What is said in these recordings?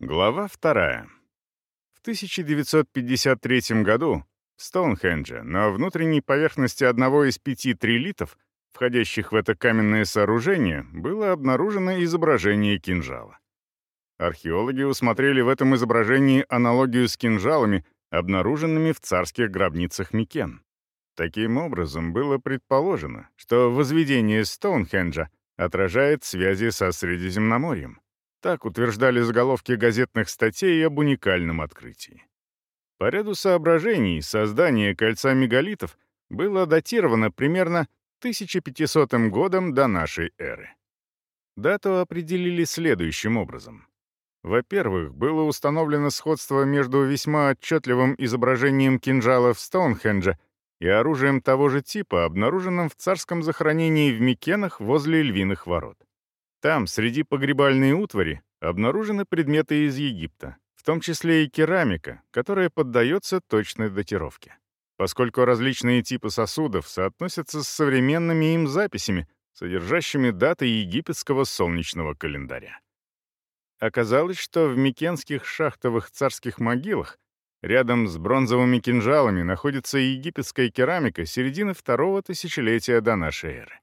Глава вторая. В 1953 году в Стоунхендже на внутренней поверхности одного из пяти трилитов, входящих в это каменное сооружение, было обнаружено изображение кинжала. Археологи усмотрели в этом изображении аналогию с кинжалами, обнаруженными в царских гробницах Микен. Таким образом, было предположено, что возведение Стоунхенджа отражает связи со Средиземноморьем. Так утверждали заголовки газетных статей об уникальном открытии. По ряду соображений создание кольца мегалитов было датировано примерно 1500 годом до нашей эры. Дату определили следующим образом. Во-первых, было установлено сходство между весьма отчетливым изображением кинжала в Стоунхенджа и оружием того же типа, обнаруженным в царском захоронении в Микенах возле Львиных ворот. Там, среди погребальной утвари, обнаружены предметы из Египта, в том числе и керамика, которая поддается точной датировке. Поскольку различные типы сосудов соотносятся с современными им записями, содержащими даты египетского солнечного календаря. Оказалось, что в микенских шахтовых царских могилах рядом с бронзовыми кинжалами находится египетская керамика середины второго тысячелетия до нашей эры.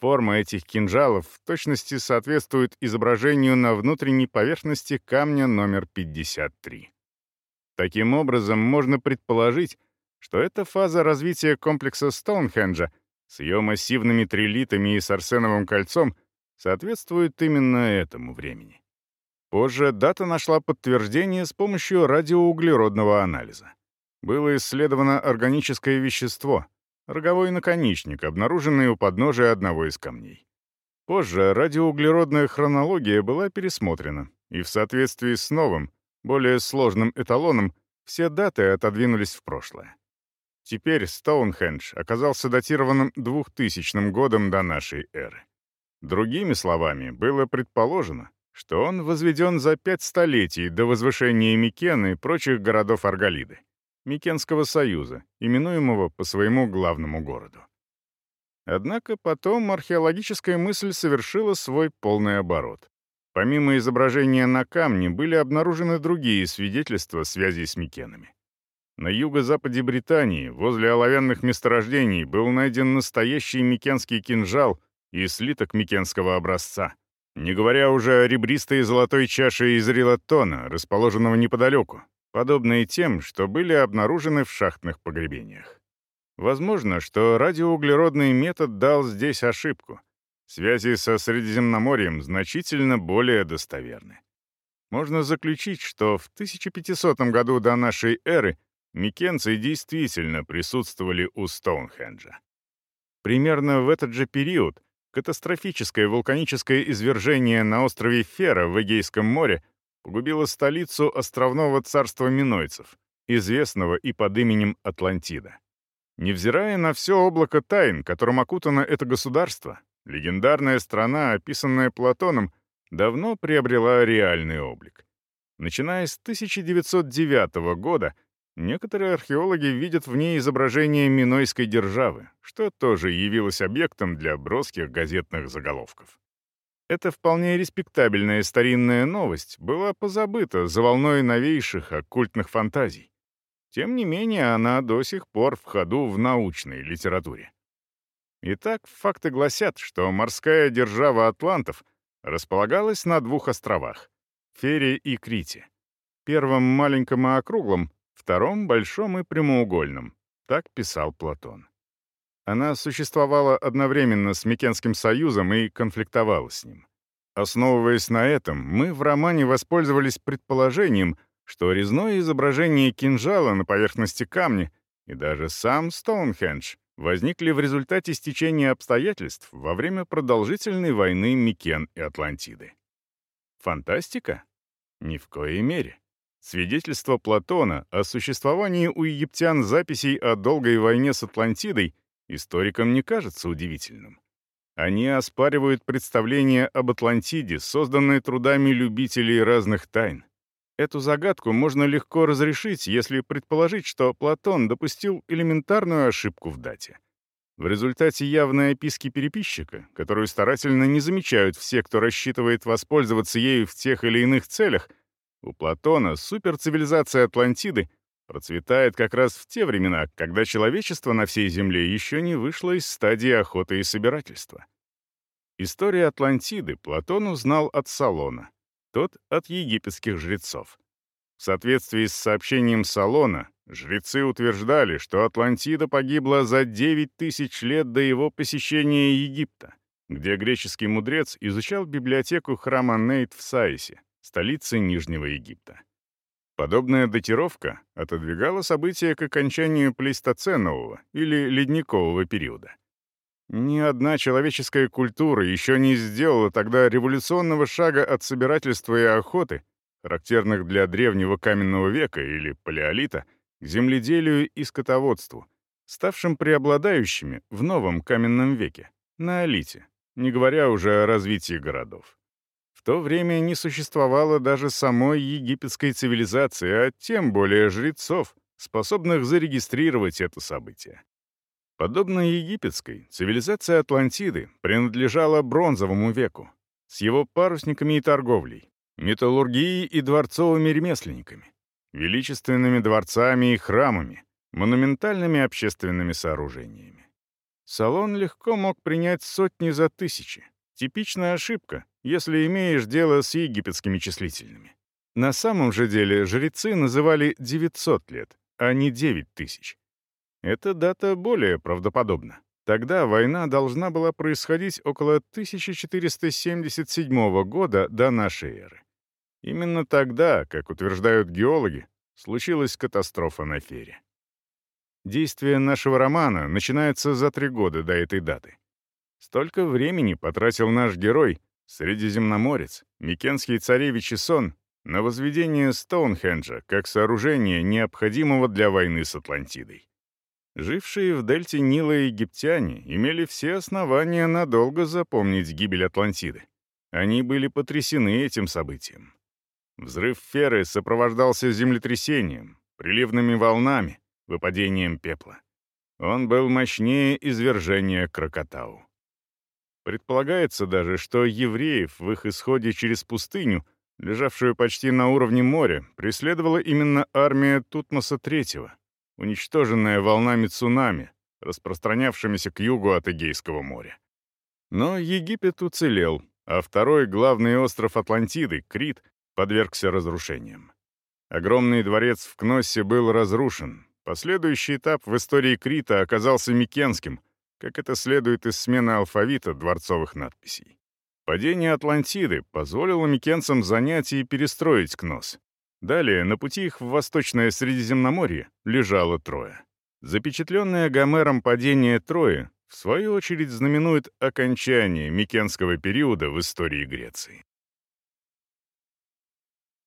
Форма этих кинжалов в точности соответствует изображению на внутренней поверхности камня номер 53. Таким образом, можно предположить, что эта фаза развития комплекса Стоунхенджа с ее массивными трилитами и с арсеновым кольцом соответствует именно этому времени. Позже дата нашла подтверждение с помощью радиоуглеродного анализа. Было исследовано органическое вещество — роговой наконечник, обнаруженный у подножия одного из камней. Позже радиоуглеродная хронология была пересмотрена, и в соответствии с новым, более сложным эталоном, все даты отодвинулись в прошлое. Теперь Стоунхендж оказался датированным 2000 годом до нашей эры. Другими словами, было предположено, что он возведен за пять столетий до возвышения Микены и прочих городов Арголиды. Микенского союза, именуемого по своему главному городу. Однако потом археологическая мысль совершила свой полный оборот. Помимо изображения на камне были обнаружены другие свидетельства связи с Микенами. На юго-западе Британии, возле оловянных месторождений, был найден настоящий микенский кинжал и слиток микенского образца, не говоря уже о ребристой золотой чаше из релатона, расположенного неподалеку, подобные тем, что были обнаружены в шахтных погребениях. Возможно, что радиоуглеродный метод дал здесь ошибку. Связи со Средиземноморьем значительно более достоверны. Можно заключить, что в 1500 году до нашей эры микенцы действительно присутствовали у Стоунхенджа. Примерно в этот же период катастрофическое вулканическое извержение на острове Фера в Эгейском море погубила столицу островного царства минойцев, известного и под именем Атлантида. Невзирая на все облако тайн, которым окутано это государство, легендарная страна, описанная Платоном, давно приобрела реальный облик. Начиная с 1909 года, некоторые археологи видят в ней изображение Минойской державы, что тоже явилось объектом для броских газетных заголовков. Эта вполне респектабельная старинная новость была позабыта за волной новейших оккультных фантазий. Тем не менее, она до сих пор в ходу в научной литературе. Итак, факты гласят, что морская держава атлантов располагалась на двух островах — Фере и Крите. Первом маленьком и округлом, втором большом и прямоугольном. Так писал Платон. Она существовала одновременно с Микенским союзом и конфликтовала с ним. Основываясь на этом, мы в романе воспользовались предположением, что резное изображение кинжала на поверхности камня и даже сам Стоунхендж возникли в результате стечения обстоятельств во время продолжительной войны Микен и Атлантиды. Фантастика? Ни в коей мере. Свидетельство Платона о существовании у египтян записей о долгой войне с Атлантидой историкам не кажется удивительным. Они оспаривают представление об Атлантиде, созданное трудами любителей разных тайн. Эту загадку можно легко разрешить, если предположить, что Платон допустил элементарную ошибку в дате. В результате явной описки переписчика, которую старательно не замечают все, кто рассчитывает воспользоваться ею в тех или иных целях, У Платона суперцивилизация Атлантиды процветает как раз в те времена, когда человечество на всей Земле еще не вышло из стадии охоты и собирательства. История Атлантиды Платон узнал от Солона, тот — от египетских жрецов. В соответствии с сообщением Солона, жрецы утверждали, что Атлантида погибла за 9 тысяч лет до его посещения Египта, где греческий мудрец изучал библиотеку храма Нейт в Саисе, столице Нижнего Египта. Подобная датировка отодвигала события к окончанию плейстоценового или ледникового периода. Ни одна человеческая культура еще не сделала тогда революционного шага от собирательства и охоты, характерных для древнего каменного века или палеолита, к земледелию и скотоводству, ставшим преобладающими в новом каменном веке, на Алите, не говоря уже о развитии городов. В то время не существовало даже самой египетской цивилизации, а тем более жрецов, способных зарегистрировать это событие. Подобно египетской, цивилизация Атлантиды принадлежала бронзовому веку, с его парусниками и торговлей, металлургией и дворцовыми ремесленниками, величественными дворцами и храмами, монументальными общественными сооружениями. Салон легко мог принять сотни за тысячи. Типичная ошибка, если имеешь дело с египетскими числительными. На самом же деле жрецы называли 900 лет, а не 9000. Эта дата более правдоподобна. Тогда война должна была происходить около 1477 года до нашей эры. Именно тогда, как утверждают геологи, случилась катастрофа на Фере. Действие нашего романа начинается за три года до этой даты. Столько времени потратил наш герой, Средиземноморец, Микенский царевич и сон, на возведение Стоунхенджа как сооружение, необходимого для войны с Атлантидой. Жившие в дельте Нила египтяне имели все основания надолго запомнить гибель Атлантиды. Они были потрясены этим событием. Взрыв Феры сопровождался землетрясением, приливными волнами, выпадением пепла. Он был мощнее извержения Крокотау. Предполагается даже, что евреев в их исходе через пустыню, лежавшую почти на уровне моря, преследовала именно армия Тутмоса III, уничтоженная волнами цунами, распространявшимися к югу от Эгейского моря. Но Египет уцелел, а второй главный остров Атлантиды, Крит, подвергся разрушениям. Огромный дворец в Кноссе был разрушен. Последующий этап в истории Крита оказался Микенским — как это следует из смены алфавита дворцовых надписей. Падение Атлантиды позволило микенцам занять и перестроить Кнос. Далее, на пути их в Восточное Средиземноморье, лежало Троя. Запечатленное Гомером падение Трои, в свою очередь, знаменует окончание микенского периода в истории Греции.